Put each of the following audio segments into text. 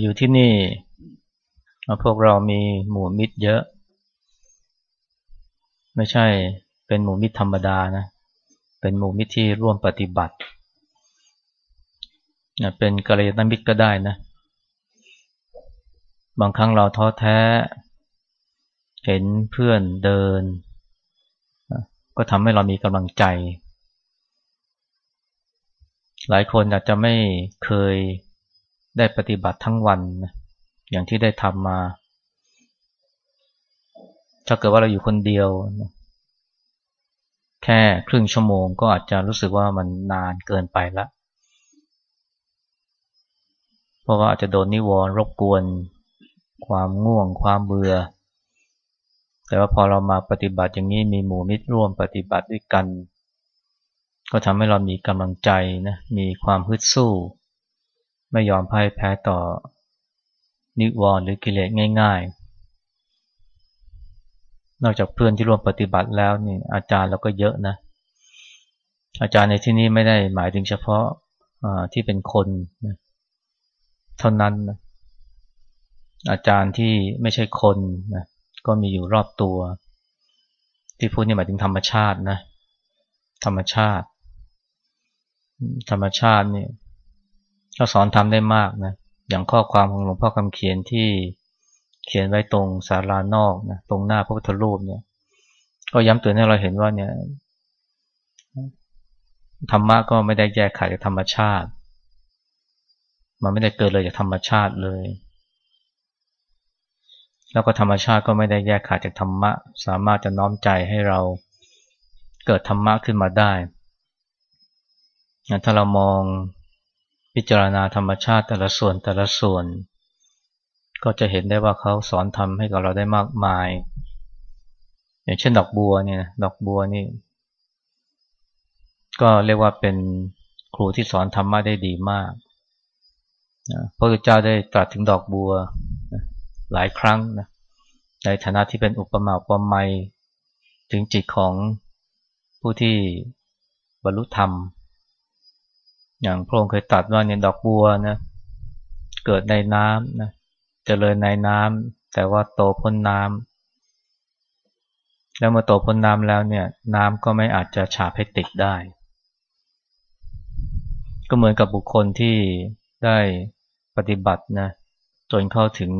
อยู่ที่นี่พวกเรามีหมู่มิตรเยอะ ไม่ใช่เป็นหมู่มิตรธรรมดานะ เป็นหมู่มิตรที่ร่วมปฏิบัติ เป็นกัลยาณมิตรก็ได้นะ บางครั้งเราท้อแท้ เห็นเพื่อนเดิน ก็ทำให้เรามีกำลังใจ หลายคนอาจจะไม่เคย ได้ปฏิบัติทั้งวันอย่างที่ได้ทำมา ถ้าเกิดว่าเราอยู่คนเดียว แค่ครึ่งชั่วโมงก็อาจจะรู้สึกว่ามันนานเกินไปละ เพราะว่าอาจจะโดนนิวรณ์รบกวน ความง่วง ความเบื่อ แต่ว่าพอเรามาปฏิบัติอย่างนี้มีหมู่มิตรร่วมปฏิบัติด้วยกัน ก็ทำให้เรามีกำลังใจนะ มีความฮึดสู้ ไม่ยอมพ่ายแพ้ต่อ นิวรณ์หรือกิเลสง่าย ๆ นอกจากเพื่อนที่ร่วมปฏิบัติแล้วนี่อาจารย์เราก็เยอะนะ อาจารย์ในที่นี้ไม่ได้หมายถึงเฉพาะที่เป็นคนนะเท่านั้นนะอาจารย์ที่ไม่ใช่คนนะก็มีอยู่รอบตัว ที่พูดนี่หมายถึงธรรมชาตินะ ธรรมชาติ ธรรมชาติเนี่เขาสอนทำได้มากนะ อย่างข้อความของหลวงพ่อคำเขียนที่เขียนไว้ตรงศาลานอกนะตรงหน้าพระพุทธรูปเนี่ย ก็ย้ำเตือนให้เราเห็นว่าเนี่ยธรรมะก็ไม่ได้แยกขาดจากธรรมชาติ มันไม่ได้เกิดเลยจากธรรมชาติเลย แล้วก็ธรรมชาติก็ไม่ได้แยกขาดจากธรรมะ สามารถจะน้อมใจให้เราเกิดธรรมะขึ้นมาได้ ถ้าเรามอง พิจารณาธรรมชาติแต่ละส่วนแต่ละส่วน ก็จะเห็นได้ว่าเขาสอนทำให้กับเราได้มากมาย อย่างเช่นดอกบัวเนี่ยดอกบัวนี่ ก็เรียกว่าเป็นครูที่สอนธรรมะได้ดีมากพระพุทธเจ้าได้ตรัสถึงดอกบัวหลายครั้งนะในฐานะที่เป็นอุปมาอุปไมยถึงจิตของผู้ที่บรรลุธรรม อย่างพระองค์เคยตัดว่าเนี่ยดอกบัวนะเกิดในน้ำนะเจริญในน้ำแต่ว่าโตพ้นน้ำแล้วเมื่อโตพ้นน้ำแล้วเนี่ย น้ำก็ไม่อาจจะฉาบให้ติดได้ ก็เหมือนกับบุคคลที่ได้ปฏิบัตินะจนเข้าถึง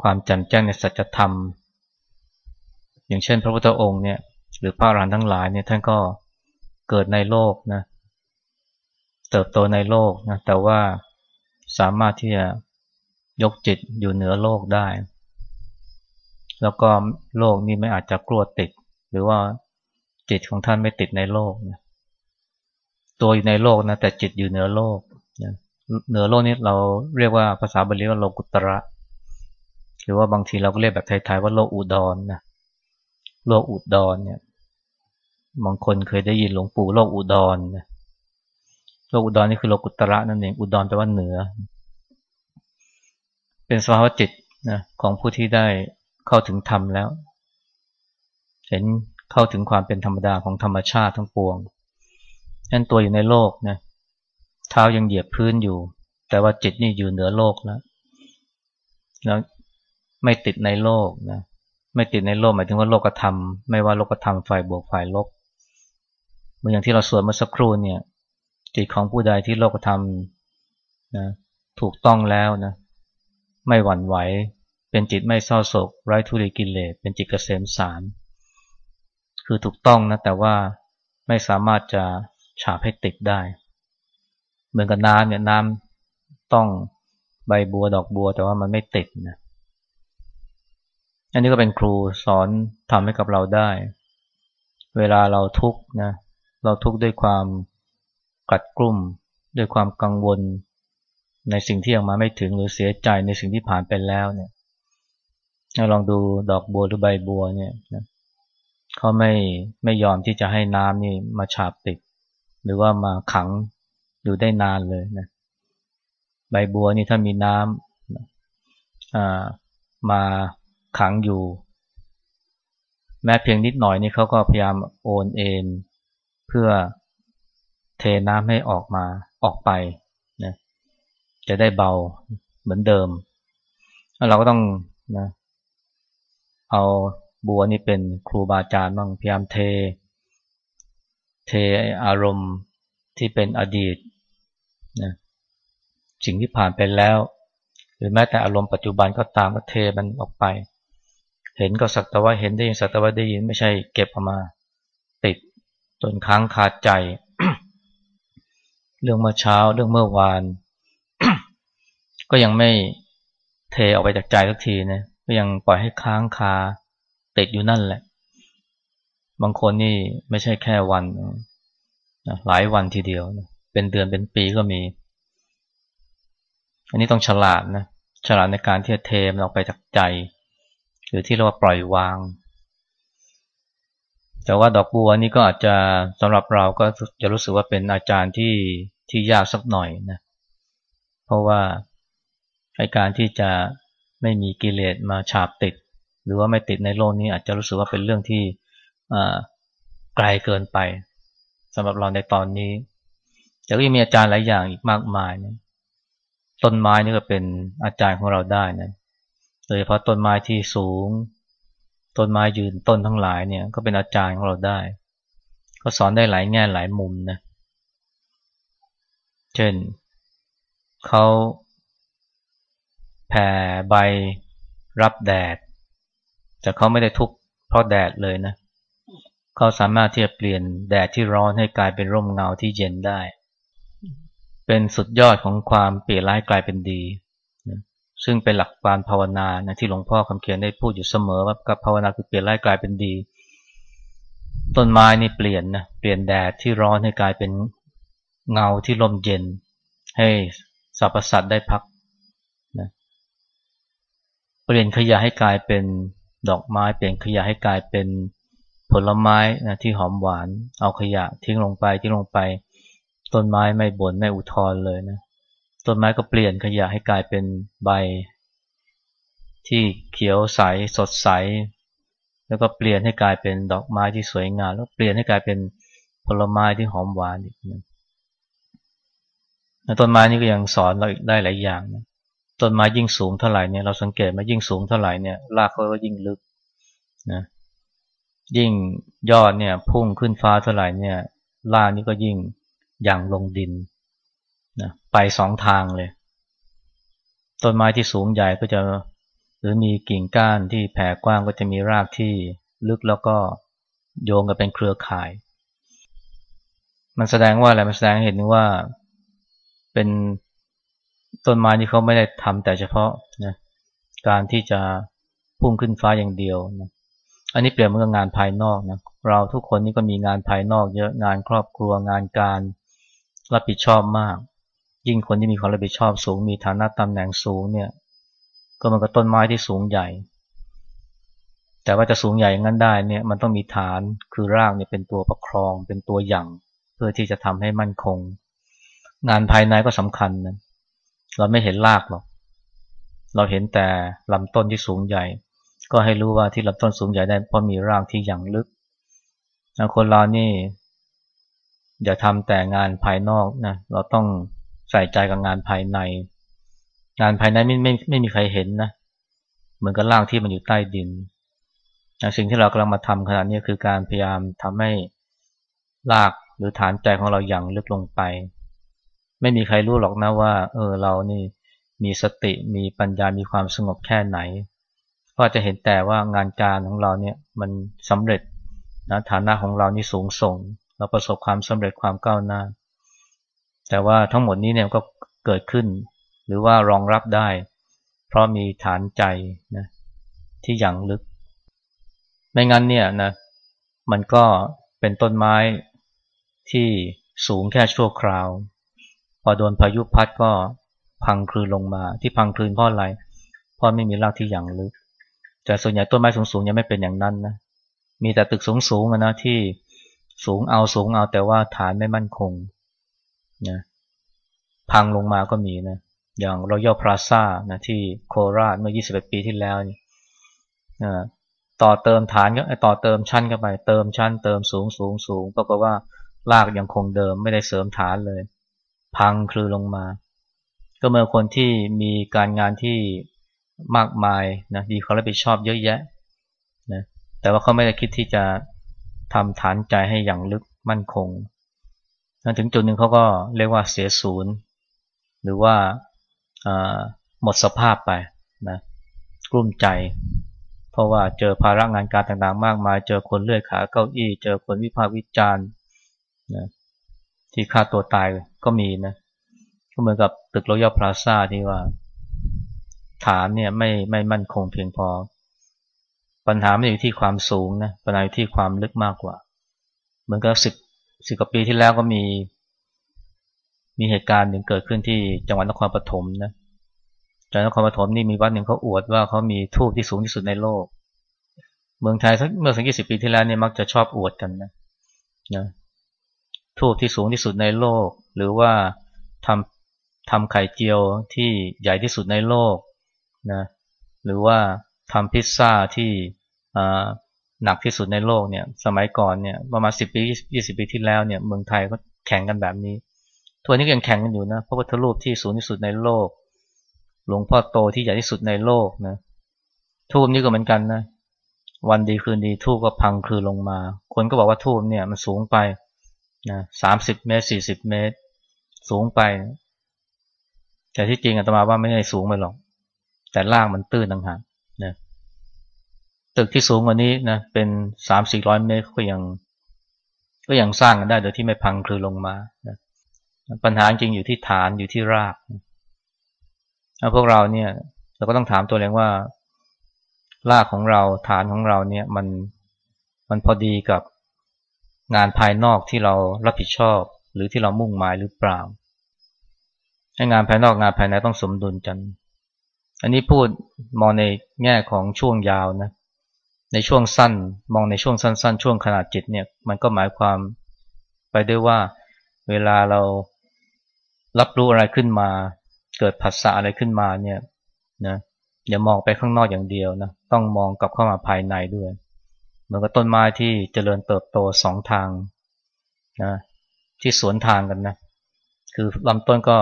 ความจำแจ้งในสัจธรรม อย่างเช่น พระพุทธองค์เนี่ยหรือพระอรหันต์ทั้งหลายเนี่ยท่านก็เเกิดในโลกนะเติบโตในโลกนะแต่ว่าสามารถที่จะยกจิตอยู่เหนือโลกได้ แล้วก็โลกนี้ไม่อาจจะกลัวติด หรือว่าจิตของท่านไม่ติดในโลกนะตัวอยู่ในโลกนะแต่จิตอยู่เหนือโลกนะเหนือโลกนี้เราเรียกว่าภาษาบาลีว่าโลกุตระ หรือว่าบางทีเราก็เรียกแบบไทยๆว่าโลกอุดรนนะโลกอุดรเนี่ย บางคนเคยได้ยินหลวงปู่โลกอุดรนะโลกอุดรนี่คือโลกุตระนั่นเอง อุดรแปลว่าเหนือ เป็นสภาวะจิตนะของผู้ที่ได้เข้าถึงธรรมแล้ว เห็นเข้าถึงความเป็นธรรมดาของธรรมชาติทั้งปวงนั่นตัวอยู่ในโลกนะ เท้ายังเหยียบพื้นอยู่ แต่ว่าจิตนี่อยู่เหนือโลกแล้ว แล้วไม่ติดในโลกนะ ไม่ติดในโลกหมายถึงว่าโลกธรรม ไม่ว่าโลกธรรมฝ่ายบวกฝ่ายลบ มือนอย่างที่เราสวดเมื่อสักครู่เนี่ยจิตของผู้ใดที่โลกธรรมนะถูกต้องแล้วนะไม่หวั่นไหว เป็นจิตไม่เศร้าโศก ไร้ทุลีกิเลสเป็นจิตเกษมสาร คือถูกต้องนะแต่ว่าไม่สามารถจะฉาบให้ติดได้ เหมือนกับน้ำเนี่ยน้ำต้องใบบัวดอกบัวแต่ว่ามันไม่ติดนะอันนี้ก็เป็นครูสอนทำให้กับเราได้ เวลาเราทุกข์นะ เราทุกข์ด้วยความกัดกลุ่ม ด้วยความกังวล ในสิ่งที่ยังมาไม่ถึงหรือเสียใจในสิ่งที่ผ่านไปแล้วเนี่ยลองดูดอกบัวหรือใบบัวเนี่ยเขาไม่ไม่ยอมที่จะให้น้ำนี่มาฉาบติด หรือว่ามาขังอยู่ได้นานเลยนะใบบัวนี่ถ้ามีน้ำมาขังอยู่ แม้เพียงนิดหน่อยนี่เขาก็พยายามโอนเอ็นเพื่อเทน้ำให้ออกมาออกไปนะจะได้เบาเหมือนเดิม เราก็ต้องนะเอาบัวนี่เป็นครูบาอาจารย์บ้างพยายามเท เทอารมณ์ที่เป็นอดีตนะสิ่งที่ผ่านไปแล้ว หรือแม้แต่อารมณ์ปัจจุบันก็ตามก็เทมันออกไป เห็นก็สักแต่ว่าเห็นได้ยินสักแต่ว่าได้ยินไม่ใช่เก็บออกมา จนค้างคาใจ เรื่องเมื่อเช้าเรื่องเมื่อวาน ก็ยังไม่เทออกไปจากใจสักทีนะก็ยังปล่อยให้ค้างคาติดอยู่นั่นแหละ บางคนนี่ไม่ใช่แค่วันนะหลายวันทีเดียวนะเป็นเดือนเป็นปีก็มี อันนี้ต้องฉลาดนะฉลาดในการที่จะเทมันออกไปจากใจ หรือที่เรียกว่าปล่อยวาง แต่ว่าดอกบัวนี่ก็อาจจะสำหรับเราก็จะรู้สึกว่าเป็นอาจารย์ที่ที่ยากสักหน่อยนะเพราะว่าในการที่จะไม่มีกิเลสมาฉาบติด หรือว่าไม่ติดในโลกนี้อาจจะรู้สึกว่าเป็นเรื่องที่ไกลเกินไปสำหรับเราในตอนนี้แต่ก็ยังมีอาจารย์หลายอย่างอีกมากมายนะต้นไม้นี่ก็เป็นอาจารย์ของเราได้นะโดยเฉพาะต้นไม้ที่สูง ต้นไม้ยืนต้นทั้งหลายเนี่ย ก็เป็นอาจารย์ของเราได้ ก็สอนได้หลายแง่หลายมุมนะเช่นเขาแผ่ใบรับแดด แต่เขาไม่ได้ทุกข์เพราะแดดเลยนะเขาสามารถที่จะเปลี่ยนแดดที่ร้อนให้กลายเป็นร่มเงาที่เย็นได้ เป็นสุดยอดของความเปลี่ยนร้ายกลายเป็นดี ซึ่งเป็นหลักการภาวนานะที่หลวงพ่อคำเขียนได้พูดอยู่เสมอว่ากับภาวนาคือเปลี่ยนร้ายกลายเป็นดี ต้นไม้นี่เปลี่ยนนะเปลี่ยนแดดที่ร้อนให้กลายเป็นเงาที่ลมเย็น ให้สรรพสัตว์ได้พักนะเปลี่ยนขยะให้กลายเป็นดอกไม้ เปลี่ยนขยะให้กลายเป็นผลไม้นะที่หอมหวาน เอาขยะทิ้งลงไปทิ้งลงไป ต้นไม้ไม่บน่นไม่อุทธรเลยนะ ต้นไม้ก็เปลี่ยนขยะให้กลายเป็นใบ ที่เขียวใสสดใส แล้วก็เปลี่ยนให้กลายเป็นดอกไม้ที่สวยงามแล้วเปลี่ยนให้กลายเป็นผลไม้ที่หอมหวานอีกนะต้นไม้นี่ก็ยังสอนเราอีกได้หลายอย่างนะต้นไม้ยิ่งสูงเท่าไหร่เนี่ยเราสังเกตมายิ่งสูงเท่าไหร่เนี่ยรากเขาก็ยิ่งลึกนะยิ่งยอดเนี่ยพุ่งขึ้นฟ้าเท่าไหร่เนี่ยรากนี่ก็ยิ่งย่างลงดิน ไปสองทางเลย ต้นไม้ที่สูงใหญ่ก็จะหรือมีกิ่งก้านที่แผ่กว้างก็จะมีรากที่ลึกแล้วก็โยงกันเป็นเครือข่าย มันแสดงว่าอะไร มันแสดงเห็นว่าเป็นต้นไม้นี่เขาไม่ได้ทำแต่เฉพาะนะการที่จะพุ่งขึ้นฟ้าอย่างเดียวนะอันนี้เปรียบเหมือนงานภายนอกนะเราทุกคนนี่ก็มีงานภายนอกเยอะงานครอบครัวงานการรับผิดชอบมาก ยิ่งคนที่มีความรับผิดชอบสูง มีฐานะตำแหน่งสูงเนี่ย ก็มันก็ต้นไม้ที่สูงใหญ่ แต่ว่าจะสูงใหญ่อย่างนั้นได้เนี่ย มันต้องมีฐานคือรากเนี่ยเป็นตัวประคอง เป็นตัวอย่างเพื่อที่จะทำให้มั่นคง งานภายในก็สำคัญนะเราไม่เห็นรากหรอก เราเห็นแต่ลำต้นที่สูงใหญ่ ก็ให้รู้ว่าที่ลำต้นสูงใหญ่ได้เพราะมีรากที่อย่างลึกคนเรานี่อย่าทำแต่งานภายนอกนะ เราต้อง ใส่ใจกับงานภายใน งานภายในไม่ไม่ไม่มีใครเห็นนะเหมือนกับร่ากที่มันอยู่ใต้ดินสิ่งที่เรากำลังมาทำขณะนี้คือการพยายามทำให้รากหรือฐานใจของเราอย่างลึกลงไป ไม่มีใครรู้หรอกนะว่า เออเรานี่มีสติมีปัญญามีความสงบแค่ไหนก็จะเห็นแต่ว่างานการของเราเนี่ยมันสำเร็จนะฐานะของเรานี่สูงส่ง เราประสบความสำเร็จความก้าวหน้า แต่ว่าทั้งหมดนี้เนี่ยก็เกิดขึ้น หรือว่ารองรับได้ เพราะมีฐานใจนะที่อย่างลึก ไม่งั้นเนี่ยนะมันก็เป็นต้นไม้ที่สูงแค่ชั่วคราว พอโดนพายุพัดก็พังคลืนลงมา ที่พังคลืนเพราะอะไรเพราะไม่มีรากที่อย่างลึก แต่ส่วนใหญ่ต้นไม้สูงๆยังไม่เป็นอย่างนั้นนะมีแต่ตึกสูงๆนะที่สูงเอาสูงเอาแต่ว่าฐานไม่มั่นคง นะพังลงมาก็มีนะอย่างรอยัลพลาซ่านะที่โคราชเมื่อ 21 ปีที่แล้วนี่ต่อเติมฐานก็ต่อเติมชั้นเข้าไป เติมชั้น เติมสูงสูงสูงปรากฏว่ารากยังคงเดิมไม่ได้เสริมฐานเลย พังคลือลงมา ก็เมื่อคนที่มีการงานที่มากมายนะดีเขารับผิดชอบเยอะแยะนะแต่ว่าเขาไม่ได้คิดที่จะทำฐานใจให้อย่างลึกมั่นคง ถึงจุดหนึ่งเขาก็เรียกว่าเสียศูนย์ หรือว่าหมดสภาพไปนะกลุ้มใจ เพราะว่าเจอภาระงานการต่างๆ มากมาย เจอคนเลื่อยขาเก้าอี้ เจอคนวิพากษ์วิจารณ์นะที่ฆ่าตัวตายก็มีนะก็เหมือนกับตึกโรยัลพลาซ่าที่ว่า ฐานเนี่ยไม่ไม่มั่นคงเพียงพอ ปัญหาไม่อยู่ที่ความสูงนะปัญหาอยู่ที่ความลึกมากกว่า เหมือนกับสิบ สิบกว่าปีที่แล้วก็มี มีเหตุการณ์หนึ่งเกิดขึ้นที่จังหวัดนครปฐมนะจังหวัดนครปฐมนี่มีวัดหนึ่งเขาอวดว่าเขามีทูบที่สูงที่สุดในโลก เมืองไทยเมื่อสักกี่สิบปีที่แล้วเนี่ยมักจะชอบอวดกันนะนะทูบที่สูงที่สุดในโลก หรือว่าทำทำไข่เจียวที่ใหญ่ที่สุดในโลกนะหรือว่าทำพิซซ่าที่ หนักที่สุดในโลกเนี่ย สมัยก่อนเนี่ยประมาณสิบปียี่สิบปีที่แล้วเนี่ยเมืองไทยก็แข่งกันแบบนี้ทัวนี้ยังแข่งกันอยู่นะพระพุทธรูปที่สูงที่สุดในโลก หลวงพ่อโตที่ใหญ่ที่สุดในโลกนะทูบนี่ก็เหมือนกันนะวันดีคืนดีทูบก็พังคือลงมา คนก็บอกว่าทูบเนี่ยมันสูงไปนะสามสิบเมตรสี่สิบเมตร สูงไป แต่ที่จริงอาตมาว่าไม่ได้สูงไปหรอก แต่ล่างมันตื้นต่างหากนะ ตึกที่สูงกว่านี้นะเป็นสามสี่ร้อยเมตรก็ยัง ก็ยังสร้างกันได้โดยที่ไม่พังคลือลงมานะปัญหาจริงอยู่ที่ฐานอยู่ที่รากนะพวกเราเนี่ย เราก็ต้องถามตัวเองว่า รากของเราฐานของเราเนี่ย มันมันพอดีกับงานภายนอกที่เรารับผิดชอบ หรือที่เรามุ่งหมายหรือเปล่าให้งานภายนอกงานภายในต้องสมดุลกัน อันนี้พูดมองในแง่ของช่วงยาวนะ ในช่วงสั้น มองในช่วงสั้น ๆ ช่วงขนาดจิตเนี่ย มันก็หมายความไปด้วยว่า เวลาเรารับรู้อะไรขึ้นมา เกิดผัสสะอะไรขึ้นมาเนี่ยนะอย่ามองไปข้างนอกอย่างเดียวนะต้องมองกลับเข้ามาภายในด้วยเหมือนกับต้นไม้ที่เจริญเติบโตสองทางนะที่สวนทางกันนะคือลำต้นก็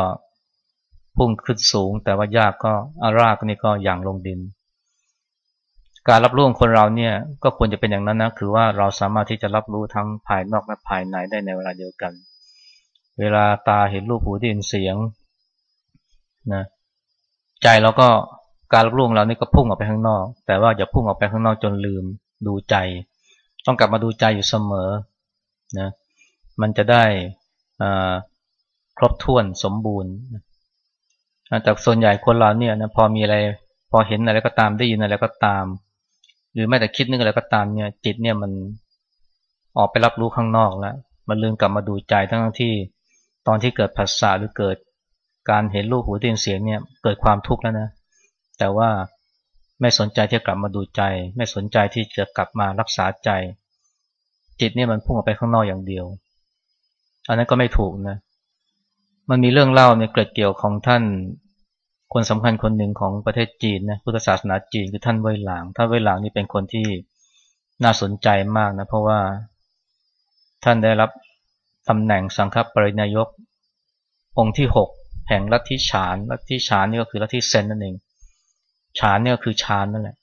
พุ่งขึ้นสูง แต่ว่ายากก็อารากนี่ก็อย่างลงดิน การรับรู้ของคนเราเนี่ยก็ควรจะเป็นอย่างนั้นนะคือว่าเราสามารถที่จะรับรู้ทั้งภายนอกและภายในได้ในเวลาเดียวกัน เวลาตาเห็นรูปหูได้ยินเสียงนะใจเราก็การรับรู้ของเรานี่ก็พุ่งออกไปข้างนอก แต่ว่าอย่าพุ่งออกไปข้างนอกจนลืมดูใจ ต้องกลับมาดูใจอยู่เสมอนะมันจะได้ครบถ้วนสมบูรณ์แต่ส่วนใหญ่คนเราเนี่ยนะพอมีอะไรพอเห็นอะไรก็ตามได้ยินอะไรก็ตาม หรือแม้แต่คิดนึกอะไรก็ตามเนี่ย จิตเนี่ยมันออกไปรับรู้ข้างนอกแล้วมันลืมกลับมาดูใจทั้งที่ตอนที่เกิดผัสสะหรือเกิดการเห็นรูปหูได้ยินเสียงเนี่ยเกิดความทุกข์แล้วนะ แต่ว่าไม่สนใจที่จะกลับมาดูใจ ไม่สนใจที่จะกลับมารักษาใจ จิตเนี่ยมันพุ่งออกไปข้างนอกอย่างเดียว อันนั้นก็ไม่ถูกนะ มันมีเรื่องเล่าในเกิดเกี่ยวของท่าน คนสำคัญคนหนึ่งของประเทศจีนนะพุทธศาสนาจีนคือท่านเว่ยหลาง ท่านเว่ยหลางนี่เป็นคนที่น่าสนใจมากนะเพราะว่าท่านได้รับตำแหน่งสังฆปรินายก องค์ที่หกแห่งลัทธิฉานลัทธิฉานนี่ก็คือลัทธิเซนนั่นเองฌานนี่ก็คือฌานนั่นแหละ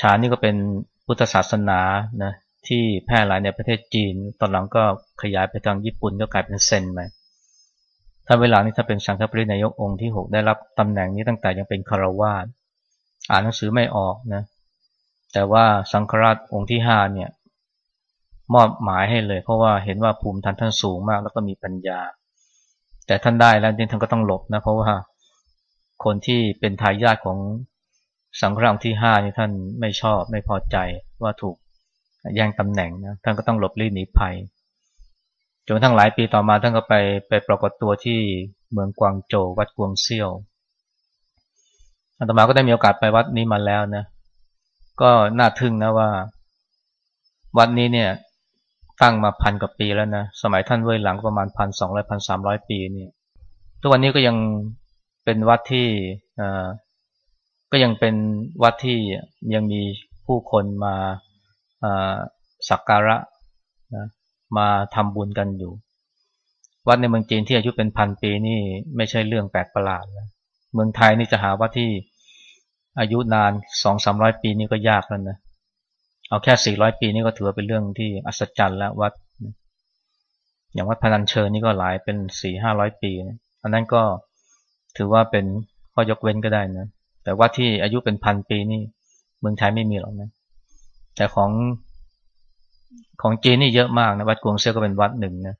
ฌานนี่ก็เป็นพุทธศาสนานะที่แพร่หลายในประเทศจีน ตอนหลังก็ขยายไปทางญี่ปุ่นก็กลายเป็นเซนไป ถ้าเวลานี้ถ้าเป็นสังฆปรินายกองค์ที่หกได้รับตำแหน่งนี้ตั้งแต่ยังเป็นคารวาสอ่านหนังสือไม่ออกนะแต่ว่าสังฆราชองค์ที่ห้าเนี่ยมอบหมายให้เลย เพราะว่าเห็นว่าภูมิทันท่านสูงมากแล้วก็มีปัญญา แต่ท่านได้แล้วท่านก็ต้องหลบนะเพราะว่าคนที่เป็นทายาทของสังฆราชที่ห้านี่ท่านไม่ชอบไม่พอใจว่าถูกแย่งตำแหน่งนะท่านก็ต้องหลบลี้หนีภัย จนทั้งหลายปีต่อมาท่านก็ไปไปปรากฏตัวที่เมืองกวางโจววัดกวงเซี่ยวอาตมาก็ได้มีโอกาสไปวัดนี้มาแล้วนะ ก็น่าทึ่งนะว่า วัดนี้เนี่ยตั้งมาพันกว่าปีแล้วนะ สมัยท่านเว่ยหลังประมาณพันสองร้อยพันสามร้อยปีเนี่ย ทุกวันนี้ก็ยังเป็นวัดที่ก็ยังเป็นวัดที่ยังมีผู้คนมาสักการะนะ มาทำบุญกันอยู่ วัดในเมืองจีนที่อายุเป็นพันปีนี่ไม่ใช่เรื่องแปลกประหลาดนะเมืองไทยนี่จะหาวัดที่อายุนานสองสามร้อยปีนี่ก็ยากแล้วนะเอาแค่สี่ร้อยปีนี่ก็ถือว่าเป็นเรื่องที่อัศจรรย์แล้ววัด อย่างวัดพนัญเชิญนี่ก็หลายเป็นสี่ห้าร้อยปีนะอันนั้นก็ถือว่าเป็นข้อยกเว้นก็ได้นะแต่วัดที่อายุเป็นพันปีนี่เมืองไทยไม่มีหรอกนะแต่ของ ของจีนนี่เยอะมากนะวัดกวงเซียก็เป็นวัดหนึ่งนะ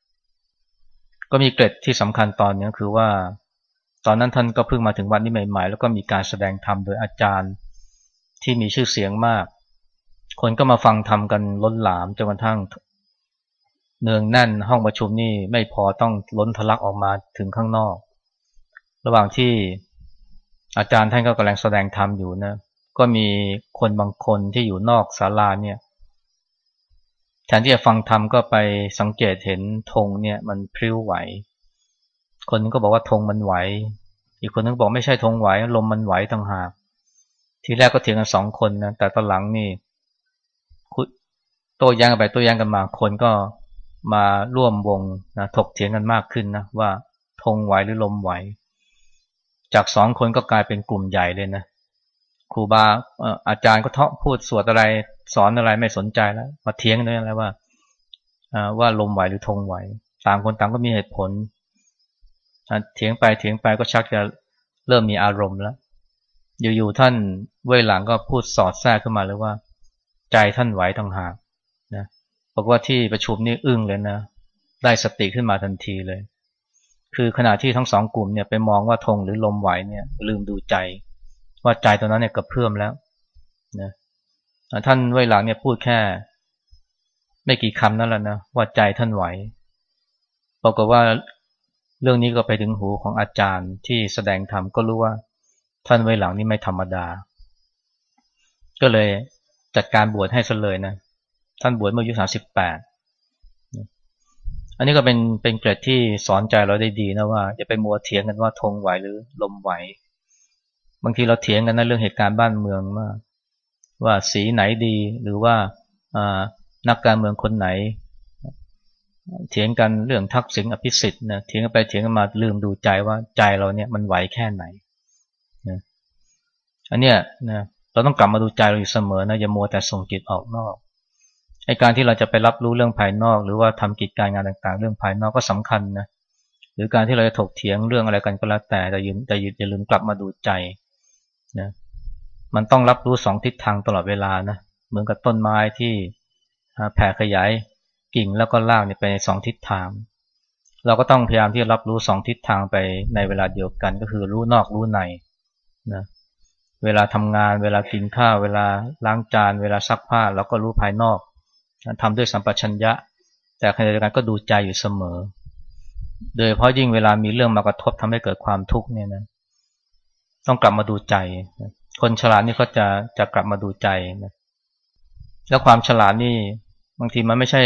ก็มีเกร็ดที่สำคัญตอนนี้คือว่า ตอนนั้นท่านก็เพิ่งมาถึงวัดนี้ใหม่ ๆ แล้วก็มีการแสดงธรรมโดยอาจารย์ที่มีชื่อเสียงมาก คนก็มาฟังธรรมกันล้นหลามจนกระทั่งเนืองแน่นห้องประชุมนี่ไม่พอต้องล้นทะลักออกมาถึงข้างนอก ระหว่างที่อาจารย์ท่านก็กำลังแสดงธรรมอยู่นะ ก็มีคนบางคนที่อยู่นอกศาลาเนี่ย แทนที่จะฟังธรรมก็ไปสังเกตเห็นธงเนี่ยมันพลิ้วไหว คนนึงก็บอกว่าธงมันไหว อีกคนนึงบอกไม่ใช่ธงไหวลมมันไหวต่างหาก ทีแรกก็เถียงกันสองคนนะแต่ตอนหลังนี่โต้แย้งกันไปโต้แย้งกันมาคนก็มาร่วมวงนะถกเถียงกันมากขึ้นนะว่าธงไหวหรือลมไหว จากสองคนก็กลายเป็นกลุ่มใหญ่เลยนะ ครูบาอาจารย์ก็เทาะพูดสวดอะไร สอนอะไรไม่สนใจแล้ว มาเทียงกันด้วยอะไรว่าว่าลมไหวหรือธงไหว ต่างคนต่างก็มีเหตุผลเถียงไปเถียงไปก็ชักจะเริ่มมีอารมณ์แล้ว อยู่ๆท่านเว้ยหลังก็พูดสอดแทรกขึ้นมาเลยว่า ใจท่านไหวต่างหากนะบอกว่าที่ประชุมนี่อึ้งเลยนะ ได้สติขึ้นมาทันทีเลย คือขณะที่ทั้งสองกลุ่มเนี่ยไปมองว่าธงหรือลมไหวเนี่ยลืมดูใจ ว่าใจตอนนั้นเนี่ยกระเพื่อมแล้วนะท่านเวหลังเนี่ยพูดแค่ ไม่กี่คำนั่นแหละนะว่าใจท่านไหวบอกว่าเรื่องนี้ก็ไปถึงหูของอาจารย์ที่แสดงธรรมก็รู้ว่า ท่านเวหลังนี่ไม่ธรรมดา ก็เลยจัดการบวชให้ซะเลยนะ ท่านบวชเมื่ออายุสาสิบแปดอันนี้ก็เป็นเป็นเกร็ดที่สอนใจเราได้ดีนะว่าอย่าไปมัวเถียงกันว่าธงไหวหรือลมไหว บางทีเราเถียงกันนะเรื่องเหตุการณ์บ้านเมืองมาก ว่าสีไหนดีหรือว่านักการเมืองคนไหน เถียงกันเรื่องทักษิณอภิสิทธิ์นะเถียงกันไปเถียงกันมาลืมดูใจว่าใจเราเนี่ยมันไหวแค่ไหนนะอันเนี้ยนะเราต้องกลับมาดูใจเราอยู่เสมอนะอย่ามัวแต่ส่งจิตออกนอกไอการที่เราจะไปรับรู้เรื่องภายนอก หรือว่าทำกิจการงานต่างๆ เรื่องภายนอกก็สำคัญนะหรือการที่เราจะถกเถียงเรื่องอะไรกันก็แล้วแต่แต่ยืนแต่อย่าลืมกลับมาดูใจ นะมันต้องรับรู้สองทิศทางตลอดเวลานะเหมือนกับต้นไม้ที่แผ่ขยายกิ่งแล้วก็รากเนี่ยไปในสองทิศทาง เราก็ต้องพยายามที่จะรับรู้สองทิศทางไปในเวลาเดียวกันก็คือรู้นอกรู้ในนะเวลาทำงาน เวลากินข้าว เวลาล้างจาน เวลาซักผ้าเราก็รู้ภายนอกทำด้วยสัมปชัญญะ แต่ขณะเดียวกันก็ดูใจอยู่เสมอ โดยเพราะยิ่งเวลามีเรื่องมากระทบทำให้เกิดความทุกข์เนี่ยนะ ต้องกลับมาดูใจ คนฉลาดนี่เขาจะจะกลับมาดูใจนะแล้วความฉลาดนี่บางทีมันไม่ใช่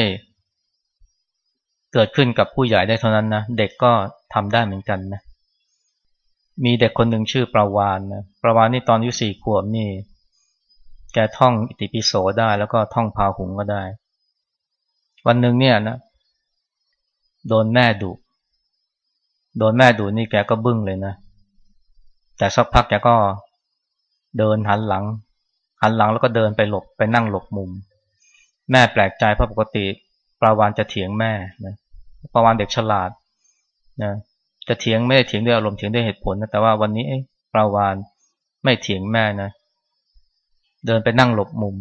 เกิดขึ้นกับผู้ใหญ่ได้เท่านั้นนะเด็กก็ทำได้เหมือนกันนะมีเด็กคนหนึ่งชื่อประวานนะประวานนี่ตอนอายุสี่ขวบนี่แกท่องอิติปิโสได้ แล้วก็ท่องพาหุงก็ได้ วันหนึ่งเนี่ยนะโดนแม่ดุโดนแม่ดุนี่แกก็บึ้งเลยนะ แต่สักพักแกก็เดินหันหลัง หันหลังแล้วก็เดินไปหลบไปนั่งหลบมุม แม่แปลกใจเพราะปกติปลาวานจะเถียงแม่นะปลาวานเด็กฉลาดนะจะเถียงไม่ได้เถียงด้วยอารมณ์เถียงด้วยเหตุผลนะแต่ว่าวันนี้ปลาวานไม่เถียงแม่นะ เดินไปนั่งหลบมุม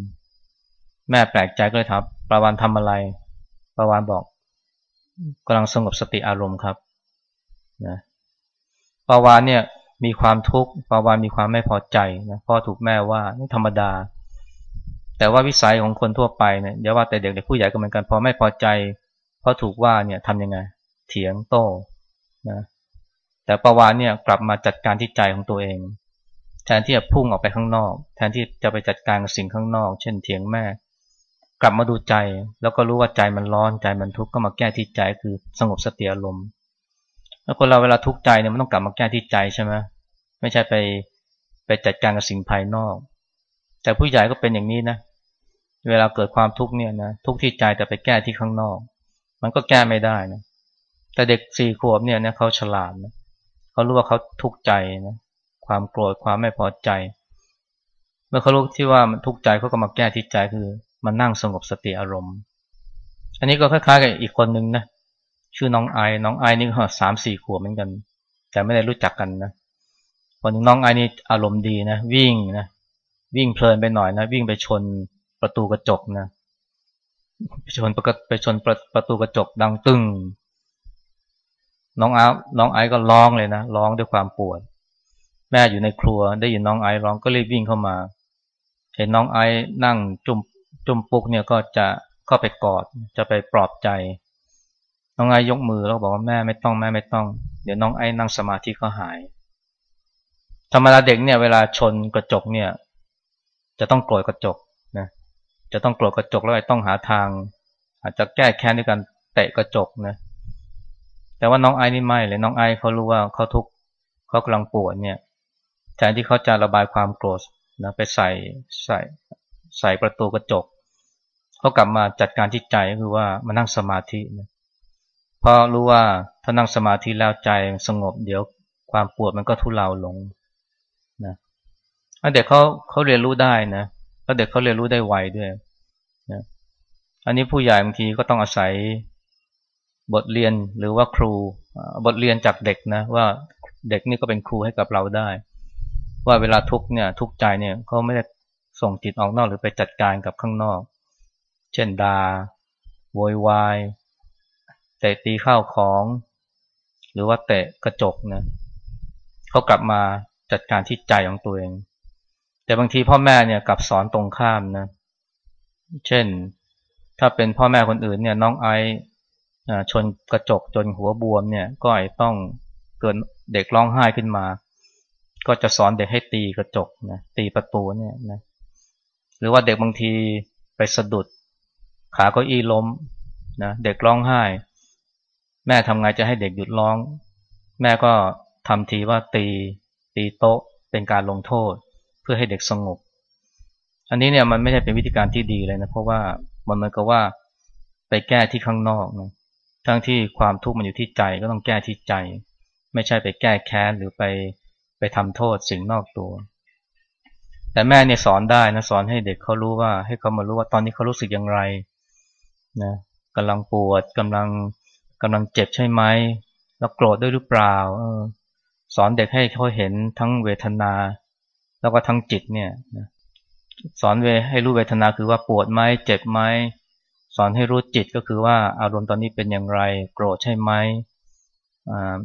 แม่แปลกใจก็เลยถามปลาวานทำอะไรปลาวานบอกกำลังสงบสติอารมณ์ครับนะปลาวานเนี่ย มีความทุกข์ปาวานมีความไม่พอใจนะพ่อถูกแม่ว่านี่ธรรมดา แต่ว่าวิสัยของคนทั่วไปเนี่ยอย่าว่าแต่เด็กเด็กผู้ใหญ่ก็เหมือนกันพอไม่พอใจพราะถูกว่าเนี่ยทำยังไง เถียงโต้นะแต่ปาวานเนี่ยกลับมาจัดการที่ใจของตัวเอง แทนที่จะพุ่งออกไปข้างนอก แทนที่จะไปจัดการกับสิ่งข้างนอก เช่นเถียงแม่ กลับมาดูใจ แล้วก็รู้ว่าใจมันร้อนใจมันทุกข์ก็มาแก้ที่ใจคือสงบสติอารมณ์ แล้วคนเราเวลาทุกข์ใจเนี่ยมันต้องกลับมาแก้ที่ใจใช่ไหมไม่ใช่ไปไปจัดการกับสิ่งภายนอก แต่ผู้ใหญ่ก็เป็นอย่างนี้นะ เวลาเกิดความทุกข์เนี่ยนะทุกข์ที่ใจแต่ไปแก้ที่ข้างนอก มันก็แก้ไม่ได้นะแต่เด็กสี่ขวบเนี่ยนะเขาฉลาดนะเขารู้ว่าเขาทุกข์ใจนะความโกรธความไม่พอใจ เมื่อเขารู้ที่ว่ามันทุกข์ใจเขาก็มาแก้ที่ใจคือมานั่งสงบสติอารมณ์ อันนี้ก็คล้ายๆกับอีกคนนึงนะ ชื่อน้องไอน้องไอนี่ก็สามสี่ขวบเหมือนกัน แต่ไม่ได้รู้จักกันนะวันนึงน้องไอนี่อารมณ์ดีนะ วิ่งนะวิ่งเพลินไปหน่อยนะ วิ่งไปชนประตูกระจกนะไปชนประไปชนประประตูกระจกดังตึ้งน้องอาน้องไอก็ร้องเลยนะร้องด้วยความปวด แม่อยู่ในครัว ได้ยินน้องไอร้องก็รีบวิ่งเข้ามา เห็นน้องไอนั่งจุ่มจุ่มปุกเนี่ยก็จะเข้าไปกอดจะไปปลอบใจ น้องไอยกมือแล้วบอกว่าแม่ไม่ต้องแม่ไม่ต้อง เดี๋ยวน้องไอนั่งสมาธิก็หาย ธรรมดาเด็กเนี่ยเวลาชนกระจกเนี่ย จะต้องโกรธกระจกนะจะต้องโกรธกระจกแล้วต้องหาทาง อาจจะแก้แค้นด้วยการเตะกระจกนะแต่ว่าน้องไอ้นี่ไม่เลยน้องไอ้เขารู้ว่าเขาทุกข์เขากำลังปวดเนี่ยแทนที่เขาจะระบายความโกรธนะไปใส่ใส่ใส่ประตูกระจกเขากลับมาจัดการที่ใจก็คือว่ามานั่งสมาธินะ เพราะรู้ว่าถ้านั่งสมาธิแล้วใจสงบเดี๋ยวความปวดมันก็ทุเลาลงนะเด็กเขาเขาเรียนรู้ได้นะแล้วเด็กเขาเรียนรู้ได้ไวด้วยนะอันนี้ผู้ใหญ่บางทีก็ต้องอาศัยบทเรียนหรือว่าครูบทเรียนจากเด็กนะว่าเด็กนี่ก็เป็นครูให้กับเราได้ ว่าเวลาทุกเนี่ยทุกใจเนี่ยเขาไม่ได้ส่งจิตออกนอกหรือไปจัดการกับข้างนอก เช่นดาโวยวาย เตะตีข้าวของ หรือว่าเตะกระจกนะเขากลับมาจัดการที่ใจของตัวเอง แต่บางทีพ่อแม่เนี่ยกลับสอนตรงข้ามนะ เช่น ถ้าเป็นพ่อแม่คนอื่นเนี่ยน้องไอชนกระจกจนหัวบวมเนี่ยก็อต้องเกิดเด็กร้องไห้ขึ้นมา ก็จะสอนเด็กให้ตีกระจกนะตีประตูเนี่ยนะหรือว่าเด็กบางทีไปสะดุดขาเก้าอี้ล้มนะเด็กร้องไห้ แม่ทำไงจะให้เด็กหยุดร้อง แม่ก็ทำทีว่าตีตีโต๊ะเป็นการลงโทษ เพื่อให้เด็กสงบ อันนี้เนี่ยมันไม่ใช่เป็นวิธีการที่ดีเลยนะ เพราะว่ามันเหมือนกับว่าไปแก้ที่ข้างนอกนะทั้งที่ความทุกข์มันอยู่ที่ใจก็ต้องแก้ที่ใจ ไม่ใช่ไปแก้แค้นหรือไปไปทำโทษสิ่งนอกตัว แต่แม่เนี่ยสอนได้นะสอนให้เด็กเขารู้ว่าให้เขามารู้ว่าตอนนี้เขารู้สึกอย่างไรนะกำลังปวดกำลัง กำลังเจ็บใช่ไหมแล้วโกรธด้วยหรือเปล่าออสอนเด็กให้เขาเห็นทั้งเวทนา แล้วก็ทั้งจิตเนี่ยสอนเวให้รู้เวทนาคือว่าปวดไหมเจ็บไหมสอนให้รู้จิตก็คือว่าอารมณ์ตอนนี้เป็นอย่างไร โกรธใช่ไหม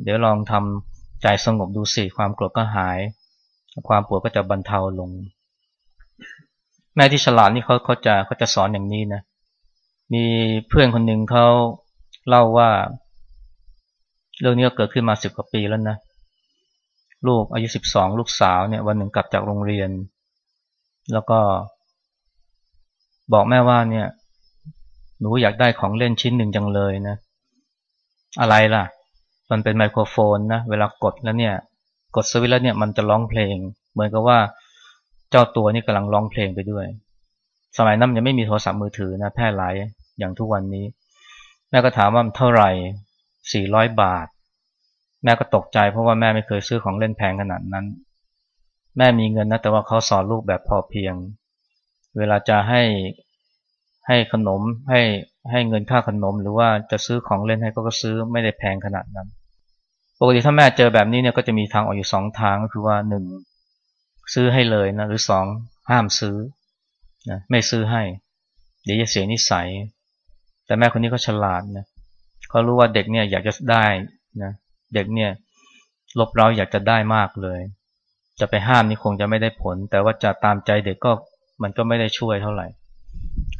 เดี๋ยวลองทำใจสงบดูสิความโกรธก็หาย ความปวดก็จะบรรเทาลง แม่ที่ฉลาดนี่เขาเขาจะเขาจะสอนอย่างนี้นะมีเพื่อนคนหนึ่งเขา เล่าว่า เรื่องนี้ก็เกิดขึ้นมาสิบกว่าปีแล้วนะ ลูกอายุสิบสองลูกสาวเนี่ยวันหนึ่งกลับจากโรงเรียน แล้วก็ บอกแม่ว่าเนี่ย หนูอยากได้ของเล่นชิ้นหนึ่งจังเลยนะ อะไรล่ะ มันเป็นไมโครโฟนนะ เวลากดแล้วเนี่ย กดสวิตช์แล้วเนี่ยมันจะร้องเพลง เหมือนกับว่าเจ้าตัวนี่กำลังร้องเพลงไปด้วย สมัยนั้นยังไม่มีโทรศัพท์มือถือนะแพร่หลายอย่างทุกวันนี้ แม่ก็ถามว่าเท่าไหร่สี่ร้อยบาท แม่ก็ตกใจเพราะว่าแม่ไม่เคยซื้อของเล่นแพงขนาดนั้น แม่มีเงินนะแต่ว่าเขาสอนลูกแบบพอเพียง เวลาจะให้ให้ขนมให้ให้เงินค่าขนม หรือว่าจะซื้อของเล่นให้ก็ก็ซื้อไม่ได้แพงขนาดนั้นปกติถ้าแม่เจอแบบนี้เนี่ยก็จะมีทางออกอยู่สองทางก็คือว่าหนึ่งซื้อให้เลยนะหรือสองห้ามซื้อนะไม่ซื้อให้ เดี๋ยวจะเสียนิสัย แต่แม่คนนี้ก็ฉลาดนะเขารู้ว่าเด็กเนี่ยอยากจะได้นะเด็กเนี่ยลบเราอยากจะได้มากเลย จะไปห้ามนี่คงจะไม่ได้ผล แต่ว่าจะตามใจเด็กก็มันก็ไม่ได้ช่วยเท่าไหร่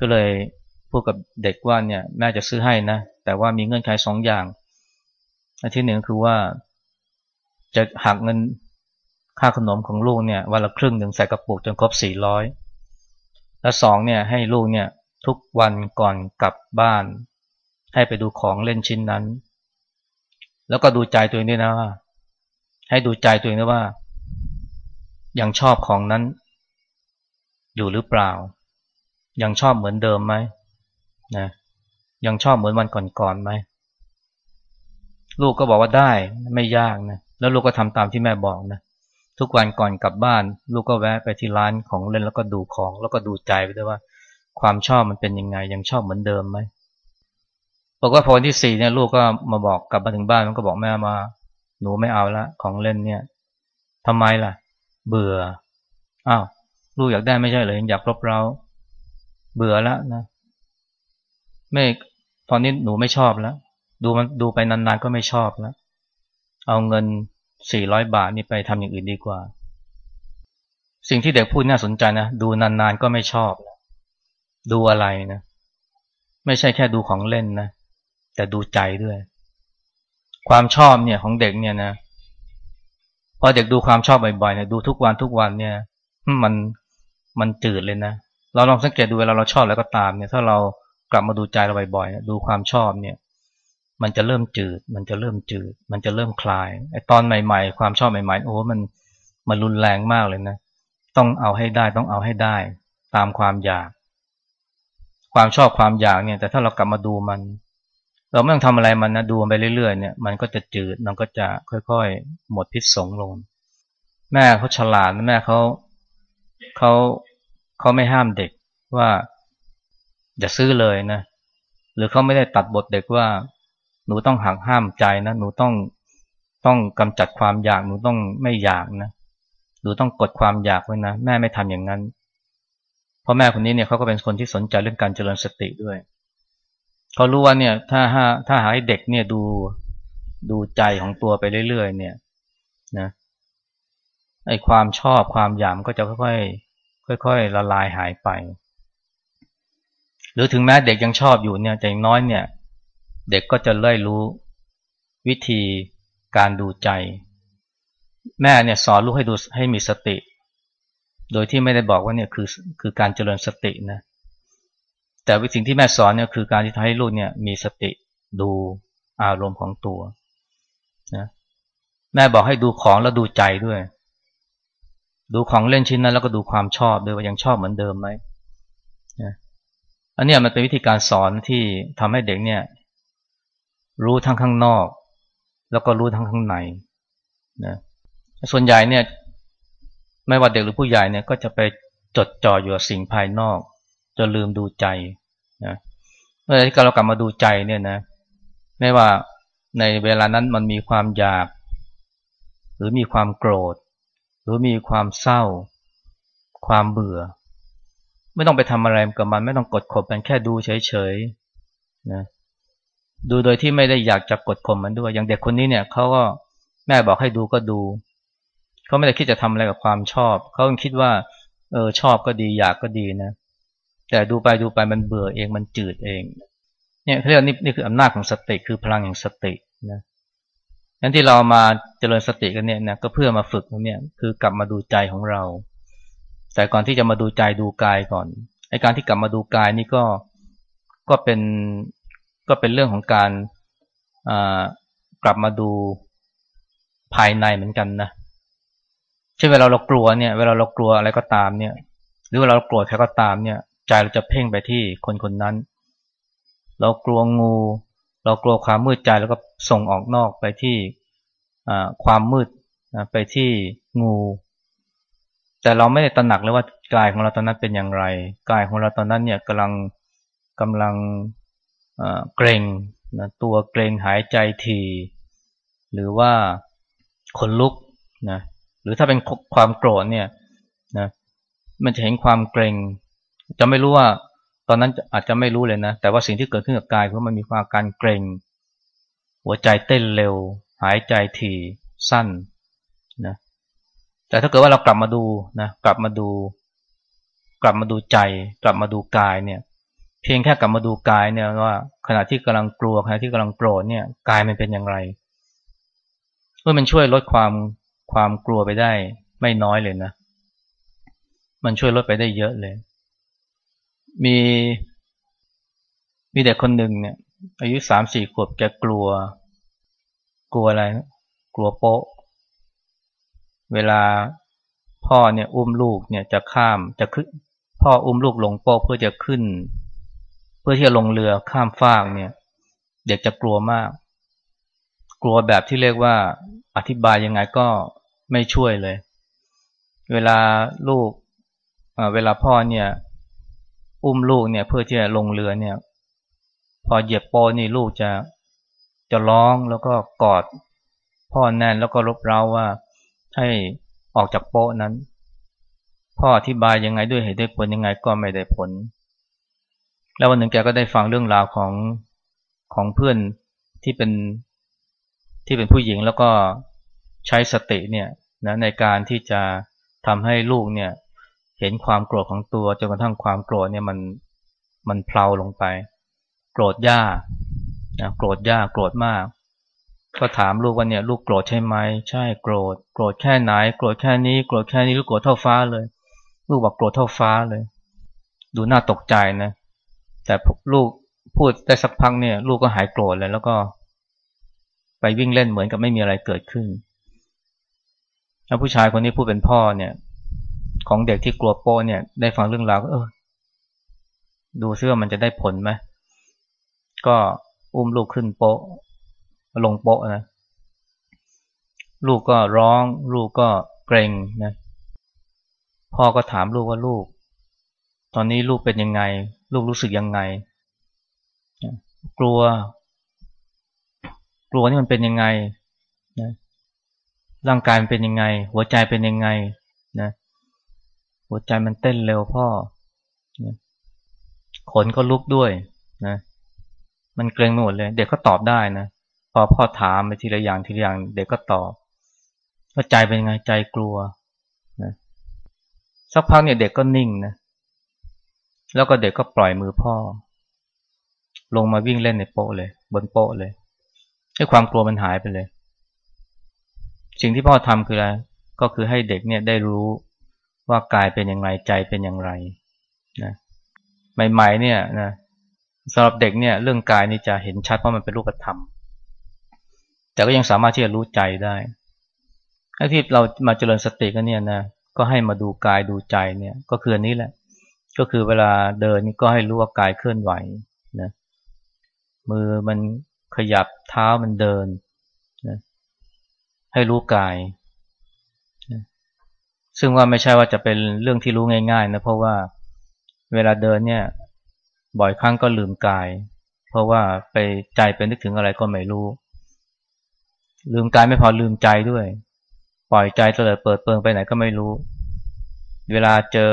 ก็เลยพูดกับเด็กว่าเนี่ยแม่จะซื้อให้นะแต่ว่ามีเงื่อนไขสองอย่างอันที่หนึ่งคือว่าจะหักเงินค่าขนมของลูกเนี่ยวันละครึ่งหนึ่งใส่กระปุกจนครบสี่ร้อยและสองเนี่ยให้ลูกเนี่ย ทุกวันก่อนกลับบ้าน ให้ไปดูของเล่นชิ้นนั้น แล้วก็ดูใจตัวเองด้วยนะว่า ให้ดูใจตัวเองด้วยว่า ยังชอบของนั้น อยู่หรือเปล่า ยังชอบเหมือนเดิมไหมนะยังชอบเหมือนวันก่อนๆไหมลูกก็บอกว่าได้ไม่ยากนะแล้วลูกก็ทำตามที่แม่บอกนะทุกวันก่อนกลับบ้าน ลูกก็แวะไปที่ร้านของเล่นแล้วก็ดูของ แล้วก็ดูใจไปด้วยว่า ความชอบมันเป็นยังไง ยังชอบเหมือนเดิมไหมบอกว่าพอวันที่สี่เนี่ยลูกก็มาบอกกลับมาถึงบ้านมันก็บอกแม่มา หนูไม่เอาละของเล่นเนี่ยทำไมล่ะ เบื่ออ้าวลูกอยากได้ไม่ใช่เหรอยังอยากรบเราเบื่อแล้วนะไม่ตอนนี้หนูไม่ชอบแล้วดูมันดูไปนานๆก็ไม่ชอบแล้ว เอาเงินสี่ร้อยบาทนี่ไปทำอย่างอื่นดีกว่า สิ่งที่เด็กพูดน่าสนใจนะดูนานๆก็ไม่ชอบ ดูอะไรนะ ไม่ใช่แค่ดูของเล่นนะ แต่ดูใจด้วย ความชอบเนี่ยของเด็กเนี่ยนะ พอเด็กดูความชอบบ่อยๆเนี่ยดูทุกวันทุกวันเนี่ย มันมันจืดเลยนะ เราลองสังเกตดูเวลาเราชอบแล้วก็ตามเนี่ย ถ้าเรากลับมาดูใจเราบ่อยๆดูความชอบเนี่ย มันจะเริ่มจืด มันจะเริ่มจืด มันจะเริ่มคลายไอ้ตอนใหม่ ๆ ความชอบใหม่ๆโอ้มันมันรุนแรงมากเลยนะ ต้องเอาให้ได้ต้องเอาให้ได้ ตามความอยาก ความชอบความอยากเนี่ย แต่ถ้าเรากลับมาดูมัน เราไม่ต้องทำอะไรมันนะดูมันไปเรื่อยๆเนี่ยมันก็จะจืดมันก็จะค่อยๆ หมดพิษสงลง แม่เขาฉลาดแม่เขาเขาเขาไม่ห้ามเด็กว่าอย่าซื้อเลยนะ หรือเขาไม่ได้ตัดบทเด็กว่า หนูต้องหักห้ามใจนะ หนูต้องต้องกำจัดความอยาก หนูต้องไม่อยากนะ หนูต้องกดความอยากไว้นะ แม่ไม่ทำอย่างนั้น พราะแม่คนนี้เนี่ยเขาก็เป็นคนที่สนใจเรื่องการเจริญสติด้วยเขารู้ว่าเนี่ยถ้าถ้าถ้าหาให้เด็กเนี่ยดูดูใจของตัวไปเรื่อยๆ เนี่ยนะไอความชอบความอยากก็จะค่อยๆค่อย ๆ ละลายหายไป หรือถึงแม้เด็กยังชอบอยู่เนี่ยแต่อย่างน้อยเนี่ย เด็กก็จะเล่ยรู้วิธีการดูใจ แม่เนี่ยสอนลูกให้ดูให้มีสติ โดยที่ไม่ได้บอกว่าเนี่ยคือคือการเจริญสตินะ แต่วิธีที่แม่สอนเนี่ยคือการที่ทำให้ลูกเนี่ยมีสติดูอารมณ์ของตัวนะแม่บอกให้ดูของแล้วดูใจด้วย ดูของเล่นชิ้นนั้นแล้วก็ดูความชอบด้วยว่ายังชอบเหมือนเดิมไหมนะอันนี้มันเป็นวิธีการสอนที่ทำให้เด็กเนี่ย รู้ทั้งข้างนอก แล้วก็รู้ทั้งข้างในนะส่วนใหญ่เนี่ย ไม่ว่าเด็กหรือผู้ใหญ่เนี่ยก็จะไปจดจ่ออยู่กับสิ่งภายนอกจนลืมดูใจนะเมื่อที่เรากลับมาดูใจเนี่ยนะ ไม่ว่าในเวลานั้นมันมีความอยาก หรือมีความโกรธ หรือมีความเศร้า ความเบื่อ ไม่ต้องไปทำอะไรกับมัน ไม่ต้องกดข่มมันแค่ดูเฉยๆนะดูโดยที่ไม่ได้อยากจะกดข่มมันด้วย อย่างเด็กคนนี้เนี่ยเขาก็แม่บอกให้ดูก็ดู เขาไม่ได้คิดจะทำอะไรกับความชอบ เขาคิดว่า เออชอบก็ดีอยากก็ดีนะ แต่ดูไปดูไปมันเบื่อเองมันจืดเอง เนี่ยเขาเรียกนี่นี่คืออำนาจของสติคือพลังแห่งสตินะนั้นที่เรามาเจริญสติกันเนี่ยนะก็เพื่อมาฝึกเนี่ยคือกลับมาดูใจของเรา แต่ก่อนที่จะมาดูใจดูกายก่อนไอการที่กลับมาดูกายนี่ก็ก็เป็นก็เป็นเรื่องของการกลับมาดูภายในเหมือนกันนะ เช่นเวลาเรากลัวเนี่ย เวลาเรากลัวอะไรก็ตามเนี่ย หรือเวลาเราโกรธใครก็ตามเนี่ย ใจเราจะเพ่งไปที่คนคนนั้น เรากลัวงู เรากลัวความมืดใจแล้วก็ส่งออกนอกไปที่ความมืดไปที่งู แต่เราไม่ได้ตระหนักเลยว่ากายของเราตอนนั้นเป็นอย่างไร กายของเราตอนนั้นเนี่ยกำลังกำลังเกรงนะตัวเกรงหายใจทีหรือว่าขนลุกนะ หรือถ้าเป็นความโกรธเนี่ยนะมันจะเห็นความเกรงจะไม่รู้ว่าตอนนั้นอาจจะไม่รู้เลยนะ แต่ว่าสิ่งที่เกิดขึ้นกับกายคือมันมีความการเกรง หัวใจเต้นเร็ว หายใจทีสั้นนะแต่ถ้าเกิดว่าเรากลับมาดูนะกลับมาดู กลับมาดูใจ กลับมาดูกายเนี่ย เพียงแค่กลับมาดูกายเนี่ยว่า ขณะที่กำลังกลัวขณะที่กำลังโกรธเนี่ยกายมันเป็นอย่างไรเพื่อมันช่วยลดความ ความกลัวไปได้ไม่น้อยเลยนะ มันช่วยลดไปได้เยอะเลย มีมีเด็กคนหนึ่งเนี่ย อายุสามสี่ขวบแกกลัว กลัวอะไรกลัวโป๊ะ เวลาพ่อเนี่ยอุ้มลูกเนี่ยจะข้ามจะขึ้นพ่ออุ้มลูกลงโป๊ะเพื่อจะขึ้น เพื่อที่จะลงเรือข้ามฟากเนี่ย เด็กจะกลัวมาก กลัวแบบที่เรียกว่าอธิบายยังไงก็ ไม่ช่วยเลย เวลาลูกเวลาพ่อเนี่ย อุ้มลูกเนี่ย เพื่อที่จะลงเรือเนี่ย พอเหยียบโปนี่ลูกจะจะร้องแล้วก็กอด พ่อแน่นแล้วก็รบเร้าว่าให้ออกจากโปะนั้น พ่ออธิบายยังไงด้วยเหตุด้วยผลยังไงก็ไม่ได้ผล แล้ววันหนึ่งแกก็ได้ฟังเรื่องราวของของเพื่อนที่เป็นที่เป็นผู้หญิงแล้วก็ ใช้สติเนี่ยนะในการที่จะทำให้ลูกเนี่ยเห็นความโกรธของตัวจนกระทั่งความโกรธเนี่ยมันมันเพลาลงไป โกรธยากนะโกรธยากโกรธมาก ก็ถามลูกว่าเนี่ยลูกโกรธใช่ไหมใช่โกรธ โกรธแค่ไหน โกรธแค่นี้โกรธแค่นี้ลูกโกรธเท่าฟ้าเลย ลูกบอกโกรธเท่าฟ้าเลย ดูน่าตกใจนะ แต่ลูกพูดได้สักพักเนี่ย ลูกก็หายโกรธเลยแล้วก็ ไปวิ่งเล่นเหมือนกับไม่มีอะไรเกิดขึ้น แล้วผู้ชายคนนี้พูดเป็นพ่อเนี่ย ของเด็กที่กลัวโป้เนี่ย ได้ฟังเรื่องราวก็เออดูซิว่ามันจะได้ผลไหมก็อุ้มลูกขึ้นโป๊ะลงโป๊ะนะลูกก็ร้อง ลูกก็เกรงนะพ่อก็ถามลูกว่าลูก ตอนนี้ลูกเป็นยังไง ลูกรู้สึกยังไง กลัว กลัวนี่มันเป็นยังไง ร่างกายมันเป็นยังไง หัวใจเป็นยังไงนะหัวใจมันเต้นเร็วพ่อนะขนก็ลุกด้วยนะมันเกรงหมดเลย เด็กก็ตอบได้นะพอพ่อถามไปทีละอย่างทีละอย่าง เด็กก็ตอบว่าใจเป็นยังไงใจกลัวนะสักพักเนี่ยเด็กก็นิ่งนะแล้วก็เด็กก็ปล่อยมือพ่อ ลงมาวิ่งเล่นในโป๊ะเลย บนโป๊ะเลยให้ความกลัวมันหายไปเลย สิ่งที่พ่อทำคืออะไรก็คือให้เด็กเนี่ยได้รู้ว่ากายเป็นอย่างไรใจเป็นอย่างไรนะใหม่ๆเนี่ยนะสำหรับเด็กเนี่ยเรื่องกายนี่จะเห็นชัดเพราะมันเป็นรูปธรรม แต่ก็ยังสามารถที่จะรู้ใจได้ที่เรามาเจริญสติกันเนี่ยนะก็ให้มาดูกายดูใจเนี่ยก็คืออันนี้แหละ ก็คือเวลาเดินนี่ก็ให้รู้ว่ากายเคลื่อนไหวนะมือมันขยับเท้ามันเดิน ให้รู้กาย ซึ่งว่าไม่ใช่ว่าจะเป็นเรื่องที่รู้ง่าย ๆ นะ เพราะว่าเวลาเดินเนี่ย บ่อยครั้งก็ลืมกาย เพราะว่าไปใจไปนึกถึงอะไรก็ไม่รู้ ลืมกายไม่พอลืมใจด้วย ปล่อยใจเตลิดเปิดเปิงไปไหนก็ไม่รู้ เวลาเจอ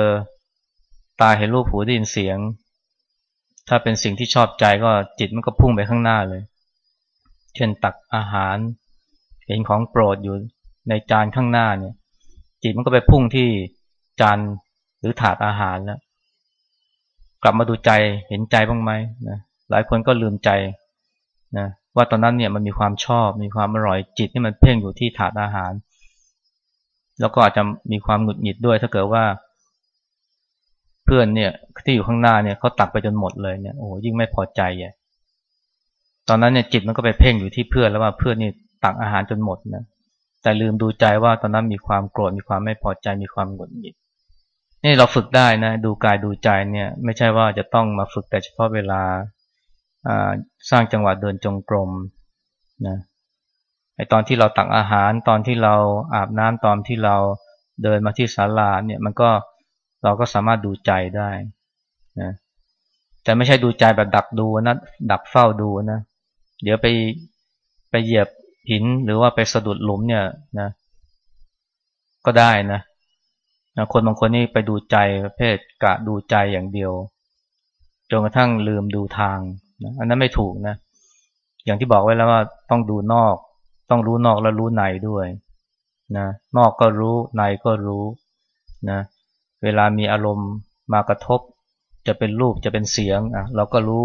ตาเห็นรูปหูได้ยินเสียง ถ้าเป็นสิ่งที่ชอบใจก็จิตมันก็พุ่งไปข้างหน้าเลย เช่นตักอาหาร เห็นของโปรดอยู่ในจานข้างหน้าเนี่ย จิตมันก็ไปพุ่งที่จานหรือถาดอาหารแล้ว กลับมาดูใจเห็นใจบ้างไหมนะหลายคนก็ลืมใจนะว่าตอนนั้นเนี่ยมันมีความชอบมีความอร่อยจิตนี่มันเพ่งอยู่ที่ถาดอาหาร แล้วก็อาจจะมีความหงุดหงิดด้วย ถ้าเกิดว่า เพื่อนเนี่ยที่อยู่ข้างหน้าเนี่ยเขาตักไปจนหมดเลยเนี่ยโอ้ยิ่งไม่พอใจอะตอนนั้นเนี่ยจิตมันก็ไปเพ่งอยู่ที่เพื่อนแล้วว่าเพื่อนนี่ ตักอาหารจนหมดนะแต่ลืมดูใจว่าตอนนั้นมีความโกรธมีความไม่พอใจมีความหงุดหงิดนี่เราฝึกได้นะ ดูกายดูใจเนี่ย ไม่ใช่ว่าจะต้องมาฝึกแต่เฉพาะเวลาสร้างจังหวะเดินจงกรมนะไอตอนที่เราตักอาหารตอนที่เราอาบน้ำตอนที่เราเดินมาที่ศาลาเนี่ยมันก็เราก็สามารถดูใจได้นะแต่ไม่ใช่ดูใจแบบดักดูนะดักเฝ้าดูนะ เดี๋ยวไปไปเหยียบ หินหรือว่าไปสะดุดหลุมเนี่ยนะ ก็ได้นะนะคนบางคนนี่ไปดูใจประเภทกะดูใจอย่างเดียวจนกระทั่งลืมดูทางนะอันนั้นไม่ถูกนะ อย่างที่บอกไว้แล้วว่าต้องดูนอก ต้องรู้นอกแล้วรู้ในด้วยนะนอกก็รู้ในก็รู้นะเวลามีอารมณ์มากระทบ จะเป็นรูปจะเป็นเสียงอะเราก็รู้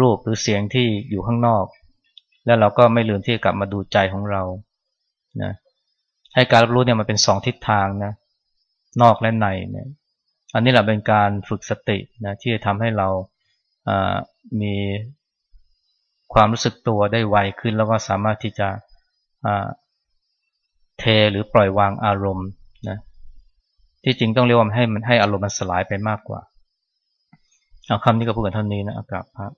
รูปหรือเสียงที่อยู่ข้างนอก แล้วเราก็ไม่ลืมที่จะกลับมาดูใจของเรานะให้การรับรู้เนี่ยมันเป็นสองทิศทางนะนอกและในเนี่ยอันนี้แหละเป็นการฝึกสตินะที่จะทำให้เราามีความรู้สึกตัวได้ไวขึ้น แล้วก็สามารถที่จะเทหรือปล่อยวางอารมณ์นะที่จริงต้องเรียกว่าให้มันให้อารมณ์มันสลายไปมากกว่าเอาคำนี้ก็พูดกันเท่านี้นะอากาศครับ